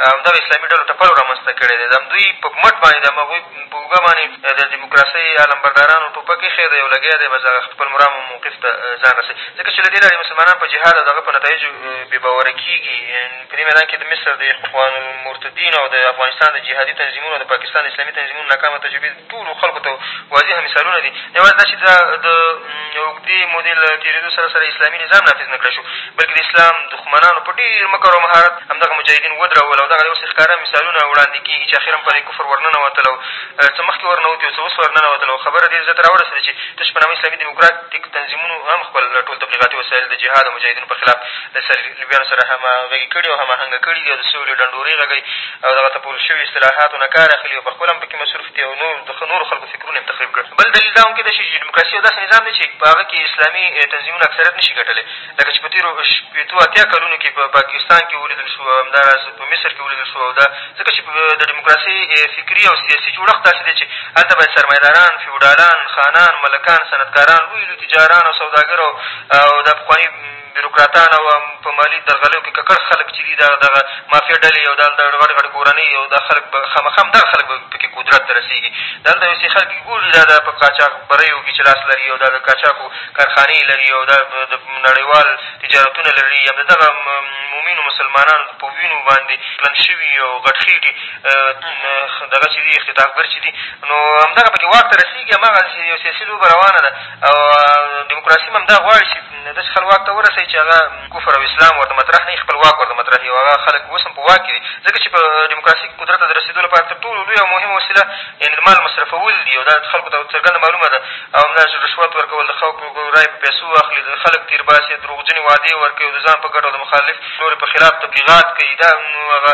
او دغه اسلامي ډلو ټپلو رامنځ ته کړی دی دهمدوی په مټ باندې دهمغوی په اوږه باندې د دموکراسۍ علمبردارانو ټوپک اېښی دی او لګیا دی بس دغه خپل مرام او موقف ته ځان رسوي ځکه چې له دې لارې مسلمانان په جهاد او دهغه په نتایجو بې باوره کېږي په دې میدان کې د مصر د اخوان المرتدین او د افغانستان د جهادي تنظیمونو او د پاکستان د اسلامي تنظیمونو ناکامه تجربې ټولو خلکو ته واضح مثالونه دي، یوازې دا چې دا د اوږدې مودې له تېرېدو سره سره اسلامي نظام نافظ نه کړای شو، بلکې د اسلام دښمنانو په ډېر مکر او مهارت همدغه مجاهدین ودرول او دغه اوس ښکاره مثالونه وړاندې کېږي چې اخراً په دې کفر ورننوتل او څه مخکې ورنوتي او څه اوس ورننوتل او خبره دې درجې ته راورسېده چې تش په نامه اسلامي دیموکراتیک تنظیمونو هم خپل ټول تبلیغاتي وسایل د جهاد او مجاهدینو په خلاف له صلیبیانو سره همغږي کړي او هماهنګه کړي دي او د سولې ډنډورې غږوي او دغه تپل شویو اصطلاحاتو نه کار اخلي او په خپله هم په کې مصروف دي او د نورو خلکو فکرونه یې هم تخریب کړل. بل دلیل دا هم کېدای شي چې ډیموکراسي یو داسې نظام دی چې په هغه کې اسلامي تنظیمونه اکثریت نه شي ګټلی، لکه چې په تېرو شپېتو اتیا کلونو کې په پاکستان کې ولیدل شو او همداراز په مصر کې ولیدل شو او دا ځکه چې د ډیموکراسۍ فکري او سیاسي جوړښت داسې دی چې هلته باید سرمایه داران، فیوډالان، خانان، ملکان، صنعتکاران، لوی لوی تجاران او سوداګر او دا پخواني بیروکراتان او هم په مالي درغلیو کښې ککړ خلق چې دي دا دغه مافیا ډلې او دا دلته غټ غټ کورنۍ او دا خلق به خامخا همدغه خلق به پکې قدرت ته رسېږي دا دلته اوس یې خلق ګوري دا دا په قاچاق بریو کښې چې لاس لري او دا د قاچاقو کارخانې لري او دا د نړیوال تجارتونه لري هم د دغه مؤمینو مسلمانانو په وینو باندې پلن شوي او غټ خېټي دغه چې دي اختطافګر چې دي نو همدغه پکې واک ته رسېږي هماغه یو سیاسي لوبه روانه ده او دیموکراسي هم همدا غواړي چې داسې خلک واک ته ورسوي چې هغه کفر او اسلام ورته مطرح نه وي خپل واک ورته مطرح وي او هغه خلک اوس هم په واک کښې دي ځکه چې په دیموکراسي کښې قدرت ته د رسېدو لپاره تر ټولو لویه او مهمه وسیله یعنې د مال مصرفول دي او دا خلکو ته څرګنده معلومه ده او همدا چې رشوت ورکول د خلکو رایې په پیسو اخلي د خلک تېر باسي دروغجنې وعدې ورکوي او د ځان په ګټه او د مخالف لوري په خلاف تبلیغات کوي دا نو هغه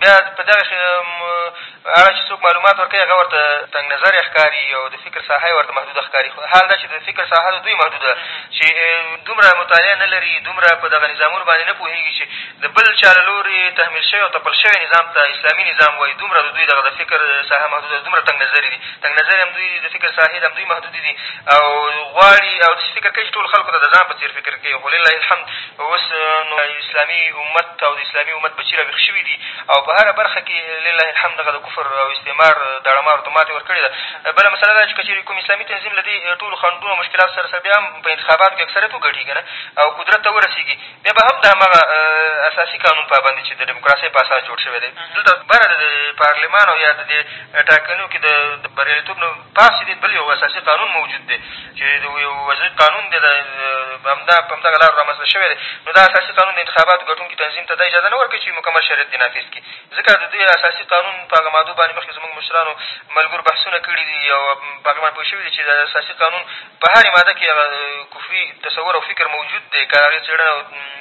بیا په دغه اړه چې څوک معلومات ورکوي، هغه ورته تنګ نظری ښکاري او د فکر ساحه یې ورته محدوده ښکاري، خو حال دا چې د فکر ساحه د دوی محدوده ده چې دومره مطالعه نه لري، دومره په دغه نظامونو باندې نه پوهېږي چې د بل چا له لورې تحمیل شوی او تپل شوی نظام ته اسلامي نظام وایي، دومره د دوی دغه د فکر ساحه محدوده ده، دومره تنګ نظري دي، تنګ نظري هم دوی د فکر ساحې ته هم دوی محدودې دي او غواړي او داسې فکر کوي چې ټولو خلکو ته د ځان په څېر فکر کوي، خو لله الحمد اوس نو اسلامي امت او د اسلامي امت بچي را ویښ شوي دي او په هره برخه کښې لله الحمد دغه د کفر او استعمار داړه مارو ته ماتې ورکړې ده. بله مسئله دا چې که چېرې کوم اسلامي تنظیم له دې ټولو خنډونو او مشکلاتو سره سره بیا هم په انتخاباتو کښې اکثریت وګټي که نه او قدرت ته ورسېږي بیا به هم د هماغه اساسي قانون پابند وي چې د ډیموکراسۍ په اساس جوړ شوی دی. دلته بره د پارلمان او یا د دې ټاکنو کښې د بریالیتوب نه تاسې دې بل یو اساسي قانون موجود دی چې یو وضعي قانون دی دا همدا په همدغه لارو رامنځ ته شوی دی نو دا اساسي قانون د انتخاباتو ګټونکي تنظیم ته دا اجازه نه ورکوي چې مکمل شریعت دې نافظ کړي ځکه د دې اساسي قانون په هغه مادو باندې مخکې زموږ مشرانو ملګرو بحثونه کړي دي او په هغې باندې پوه شوي دي چې د اساسي قانون په هرې ماده کښې هغه کفري تصور او فکر موجود دی، که هغې څېړنه او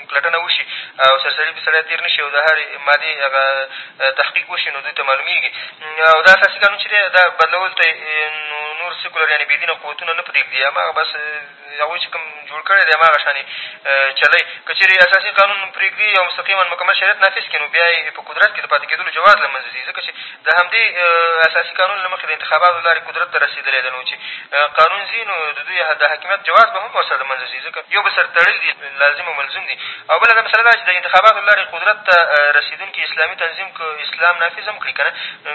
پلټنه وشي او سرسري پۀ سړی تېر نۀ شي او د هرې مادې هغه تحقيق وشي نو دوی ته معلومېږي او دا اساسي قانون چې دی دا بدلولو ته يې نو نور سيکولر يعنې بې دينه قوتونه نۀ پرېږدي هماغه بس هغوی چې کوم جوړ کړی دی هماغه شان يې چلوي که چېرې اساسي قانون پرېږدي او مستقيماً مکمل شريعت نافذ کړي نو بيا يې پۀ قدرت کښې د پاتې کېدلو جواز له منځه ځي ځکه چې د همدې اساسي قانون له مخې د انتخاباتو له لارې قدرت ته رسېدلی دی، نو چې قانون ځي نو د دوی د حاکمیت جواز به هم ورسره له منځه ځي، ځکه یو بل سره تړلي دي، لازم او ملزوم دي او بله دا مسله ده چې د انتخاباتو له لارې قدرت ته رسېدونکی اسلامي تنظیم که اسلام نافظ هم کړي که نه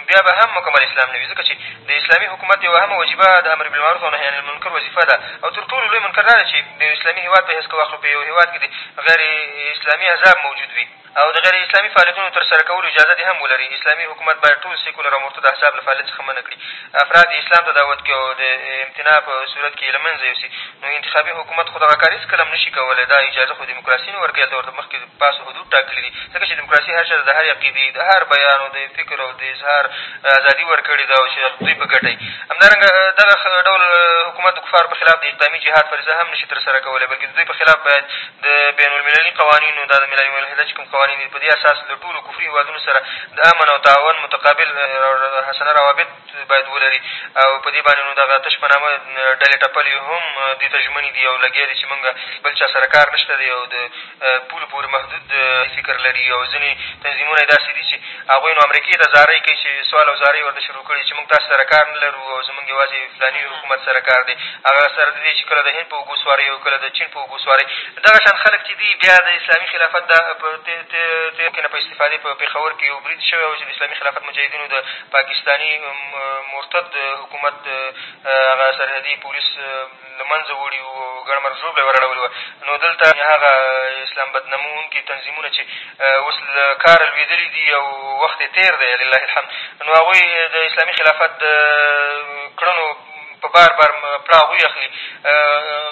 بیا به هم مکمل اسلام نه وي، ځکه چې د اسلامي حکومت یوه اهمه وجیبه د امربالمعروف او نهیعنالمنکر وظیفه ده او تر ټولو لوی منکر دا دی چې د یو اسلامي هېواد په حیث که واخلو په یو هېواد کې د غیراسلامي احزاب موجود وي، او د غیر اسلامي فعالیتونو تر سره کولو اجازه دې هم ولري، اسلامي حکومت باید ټول سیکولر او مرتد احزاب له فعالیت څخه منع کړي، افراد یې اسلام ته دعوت کړي او د امتناع په صورت کې یې له منځه یوسي، نو انتخابي حکومت خو دغه کار هېڅکله هم نه شي کولی، دا اجازه خو دموکراسي نه ورکوي، هلته ورته مخکې د پاسه حدود ټاکلي دي، ځکه چې دموکراسي هر چا ته د هرې عقیدې، د هر بیان او د فکر او د اظهار ازادي ورکړې ده او چې دوی په ګټه یې همدارنګه دغه ډول حکومت د کفارو په خلاف د اقدامي جهاد فریضه هم نه شي تر سره کولی، بلکې د دوی په خلاف باید د بین المللي قوانینو، دا د ملل ملحده چې کوم قوانین دي، په دې اساس له ټولو کفري هېوادونو سره د امن او تعاون متقابل حسنه روابط باید ولري او په دې باندې نو دغه تش په نامه ډلې ټپلې هم دې ته ژمنې دي او لګیا دي چې مونږ بل چا سره کار نشته دی او د پولو پورې محدود فکر لري او ځینې تنظیمونه یې داسې دي چې هغوی نو امریکې ته زارۍ کوي چې سوال او زارۍ ورته شروع کړي چې موږ تاسې سره کار نه لرو او زموږ یوازې فلاني حکومت سره کار دی، هغه سره د دې چې کله د هند په اوږو سواری او کله د چین په اوږو سواری. دغه شان خلک چې دي بیا د اسلامي خلافت د په تېرو کې نه په استفادې په پېښور کې یو برید شوی و چې د اسلامي خلافت مجاهدینو د پاکستاني مرتد حکومت هغه سرحدي پولیس له منځه وړي وو او ګڼ مرګ ژوبله یې وراړولې وه، نو دلته هغه اسلام بدناموونکي تنظیمونه چې اوس له کاره لوېدلي دي او وخت یې تېر دی لله الحمد، نو هغوی د اسلامي خلافت د کړنو په بار بار پړه هغوی اخلي،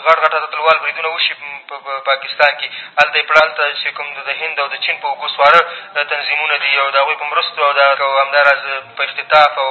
غټ غټ اتلوال بریدونه وشي په پاکستان کښې هلته یې پړه هلته چې کوم د هند او د چین په اوږو سواره تنظیمونه دي او د هغوی په مرستو او همداراز په اختطاف او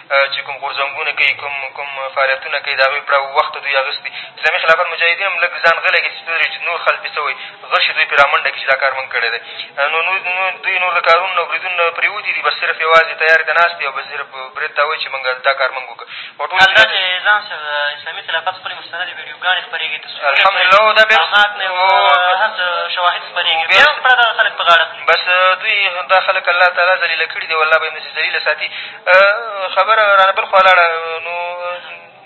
چې کوم غورځنګونه کوي کوم کوم فعالیتونه کوي د هغوی پړه وخته دوی اخېستي اسلامي خلافت مجاهدین هم لږ ځان غلی کړي چې څه چې نور خلک پرې څه وایي غر شي دوی پرې رامنډه کړي چې دا کار مونږ کړی دی نو نور دوی نور د کارونو نه بریدونو نه پرېوتي دي بس صرف یوازې تیارې ته ناست دي او بس صرف برید دا وایي چې مونږ دا کار مونږ وکړ او ټول حال دا چې ځان سره اسلامي خلافت خپلې مستندې ویډیوګانې خپرېږي الحمدلله او دا بیا هر شواهد خپرېږي بیا هم پړه دغه خلک په غاړه بس دوی دا خلک الله تعالی ذلیله کړي دي او الله به یې همداسې ذلیله ساتي خبره رانه بل خوا لاړه نو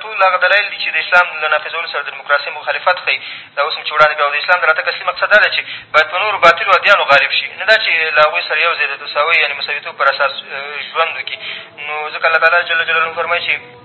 ټول هغه دلایل دي چې د اسلام له نافظولو سره د دیموکراسۍ مخالفت ښيي دا اوس مې چې وړاندې کړه او د اسلام د راتګ اصلي مقصد دا دی چې باید په نورو باطلو ادیانو غالب شي نه دا چې له هغوی سره یو ځای د تساوۍ یعنې مساویتوب پر اساس ژوند وکړي نو ځکه الله تعالی جل جلاله فرمایي چې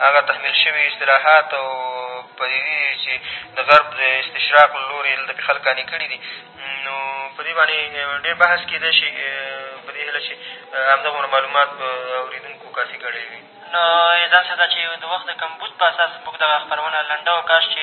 هغه تحمیل شوي اصطلاحات او پدیدې دي چې د غرب د استشراق له لورې دلته پرې خلک قانع کړي دي نو په دې باندې ډېر بحث کېدای شي په دې هیله چې همدغومره معلومات به اورېدونکو کافي ګڼلی وي نو اعزاز صاحب دا چې د وخت د کمبود په اساس موږ دغه خپرونه لنډه وه کاش چې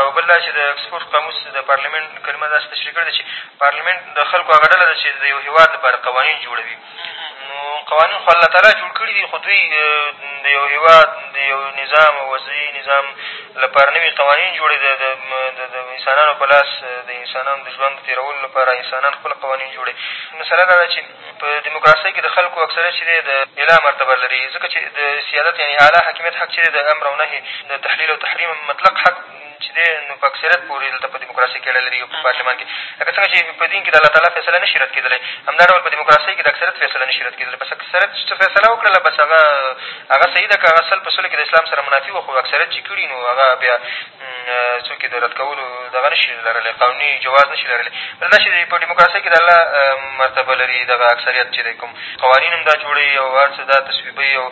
او بل دا چې د اکسفورډ قاموس د پارلېمنټ کلمه داسې تشریح کړې ده چې پارلېمنټ د خلکو هغه ډله ده چې د یو هېواد لپاره قوانین جوړوي نو قوانین خو الله تعالی جوړ کړي دي خو دوی د یو هېواد د یو نظام او وضعي نظام لپاره نوي قوانین جوړوي د انسانانو په لاس د انسانانو د ژوند د تېرولو لپاره انسانان خپله قوانین جوړوي مسله دا ده چې په دیموکراسۍ کښې د خلقو اکثریت چې دی د اعلی مرتبه لري ځکه چې د سیادت یعنې اعلی حاکمیت حق چې دی د امر او نهې د تحلیل او تحریم مطلق حق چې دی نو په اکثریت پورې دلته په دیموکراسۍ کښې اړه لري او په پارلیمان کښې لکه څنګه چې په دین کښې د الله تعالی فیصله نه شي رد کېدلی همدا ډول په دیموکراسۍ کښې د اکثریت فیصله نه شي رد کېدلی بس اکثریت چې څه فیصله وکړله بس هغه هغه صحیح ده که هغه سل په سلو کښې د اسلام سره منافي وه خو اکثریت چې کړي نو هغه بیا څوک یې د رد کولو دغه نه شي لرلی قانوني جواز نه شي لرلی بل دا چې په ډیموکراسۍ کښې د الله مرتبه لري دغه اکثریت چې دی کوم قوانین هم دا جوړوي او هر څه دا تصویبوي او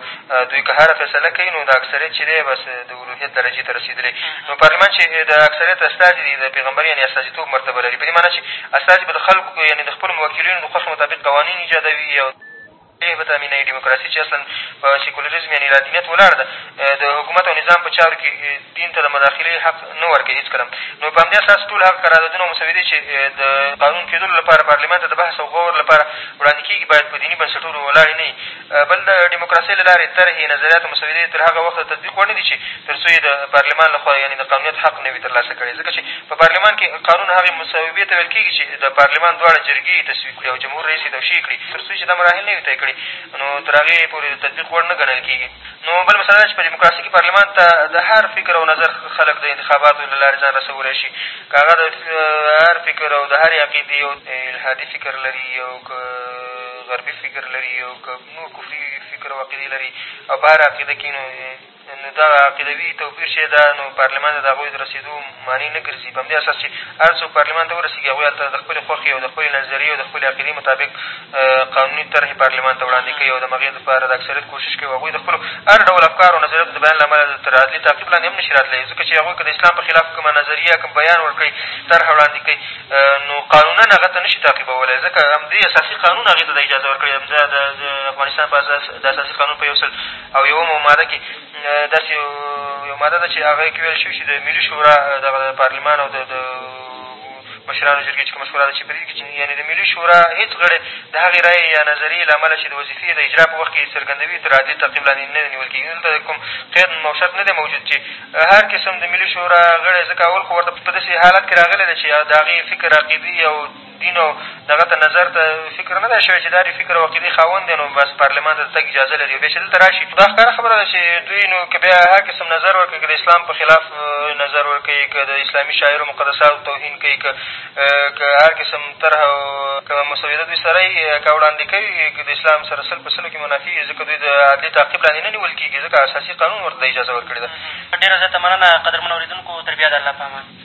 دوی که هره فیصله کوي نو دا اکثریت چې دی بس د الوهیت درجې ته رسېدلی نو پارلمان چې د اکثریت استازي دي د پیغمبر یعنې استازیتوب مرتبه لري په دې معنا چې استازي به د خلکو یعنې د خپلو موکلینو د خوښې مطابق قوانین ایجادوي او هېبت امینۍ ډیموکراسي چې اصلاً په سیکولریزم یعنې را دینیت ولاړه ده، د حکومت او نظام په چارو کې دین ته د مداخلې حق نه ورکوي هېڅکله، نو په همدې اساس ټول هغه قراردادونه او مسودې چې د قانون کېدلو لپاره پارلمان ته د بحث او غور لپاره وړاندې کېږي باید په دیني بنسټونو ولاړې نه وي، بل د ډیموکراسۍ له لارې طرحې، نظریات او مسودې تر هغه وخته د تطبیق وړ نه دي چې تر څو یې د پارلمان له خوا یعنې د قانونیت حق نه وي تر لاسه کړی، ځکه چې په پارلمان کې قانون هغې مصوبې ته ویل کېږي چې د پارلمان دواړه جرګې یې تصویب کړي او جمهور رئیس یې توشیح کړي. تر څو چې دا مراحل نه وي طی کړي نو تر هغې پورې د تطبیق وړ نه ګڼل کېږي نو بله مسئله دا چې په دیموکراسي کښې پارلمان ته د هر فکر او نظر خلک د انتخاباتو له لارې ځان رسولی شي که هغه د هر فکر او د هرې عقیدې او الحادي فکر لري او که غربي فکر لري او که نور کفري فکر او عقیدې لري او په هره عقیده کښې نو نو دغه عقیدوي توپیر چې ده نو پارلمان ته د هغوی د رسېدو مانع نه ګرځي په همدې اساس چې هر څوک پارلمان ته ورسېږي هغوی هلته د خپلې خوښې او د خپلې نظریې او د خپلې عقیدې مطابق قانوني طرحې پارلمان ته وړاندې کوي او د همغې لپاره د اکثریت کوشش کوي او هغوی د خپلو هر ډول افکارو او نظریاتو د بیان له امله تر عدلي تعقیب لاندې هم نه شي راتلای ځکه چې هغوی که د اسلام په خلاف کومه نظریه کوم بیان ورکړي طرحه وړاندې کوي نو قانونا هغه ته نه شي تعقیبولی ځکه همدې اساسي قانون هغې ته دا اجازه ورکړې ده همدا د افغانستان په اساس د اساسي قانون په یو سل او یوه مو ماده کښې داسې یو ماده ده چې هغه کښې ویل شوي چې د ملي شورا دغه د پارلمان او د د مشرانو جرګې چې کومه شورا ده چې په دې کښې یعنې د ملي شورا هېڅ غړی د هغې رایې یا نظریې له امله چې د وظیفې د اجرا په وخت کښې یې څرګندوي تر عادلي تعقیب لاندې نه نیول کېږي دلته د کوم قید او شرط نه دی موجود چې هر قسم د ملي شورا غړی ځکه اول خو ورته په داسې حالت کښې راغلی دی چې د هغې فکر عقیدې او دین او دغه ته نظر ته فکر نه دی شوی چې دا د فکر او عقیدې خاوند دی نو بس پارلمان ته د تګ اجازه لري او بیا چې دلته را شي دا ښکاره خبره ده چې دوی نو که بیا هر قسم نظر ورکوي که د اسلام په خلاف نظر ورکوي که د اسلامي شاعرو مقدساتو توهین کوي که که هر قسم طرحه او که مسودې دوی سره یې که وړاندې کوي که د اسلام سره سل په سلو کښې منافي وي ځکه دوی د عدلي تعقیب لاندې نه نیول کېږي ځکه اساسي قانون ورته دا اجازه ورکړې ده ډېره زیاته مننه قدرمنو اورېدونکو تر بیا د الله په امان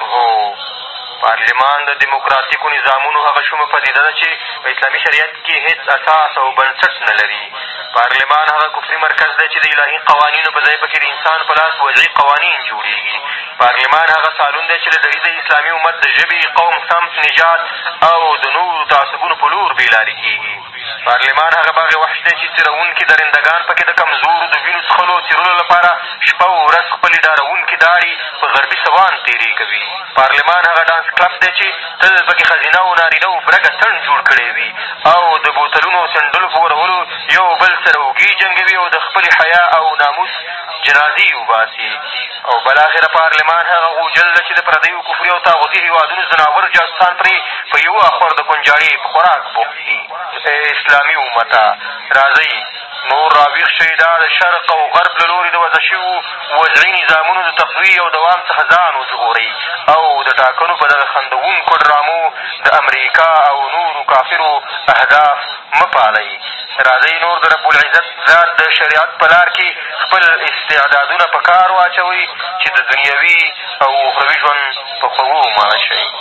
هو، پارلمان د دموکراتیکو نظامونو هغه شومه پدیده ده چې په اسلامي شریعت کې هېڅ اساس او بنسټ نه لري. پارلمان هغه کفري مرکز دی چې د الهي قوانینو په ځای په کې د انسان په لاس وضعي قوانین جوړېږي. پارلمان هغه سالون دی چې له دریځه یې اسلامي امت د ژبې، قوم، سمت، نژاد او د نورو تعصبونو په لور بې لارې کېږي. پارلمان هغه باغ وحش دی چې څېروونکي درنده ګان په کې د کمزورو د وینو څښلو او څېرلو لپاره شپه و ورځ خپلې ډاروونکې داړي په غربي سوان تېرې کوي. پارلمان هغه ډانس کلب دی چې تل په کې ښځینه او نارینه و برګه تڼ جوړ کړی وي او د بوتلونو او څنډلو په ورولو یو بل سره اوږې جنګوي او د خپلې حیا او ناموس جنازې وباسي او بالاخره پارلمان هغه غوجل ده چې د پردیو کفري او طاغوتي هېوادونو ځناور جاسوسان پرې په یوه اخور د کونجاړې په خوراک بوخت اسلامي امته! راځئ نور را ویښ شئ، دا د شرق او غرب له لوري د وضع شویو وضعي نظامونو د تقویې او دوام څخه ځان وژغورئ او د ټاکنو په دغه خندوونکو ډرامو د امریکا او نورو کافرو اهداف مه پالئ. راځئ نور د رب العزت ذات د شریعت په لار کې خپل استعدادونه په کار واچوئ چې د دنیوي او اخروي ژوند په خوږو ماڼه شئ.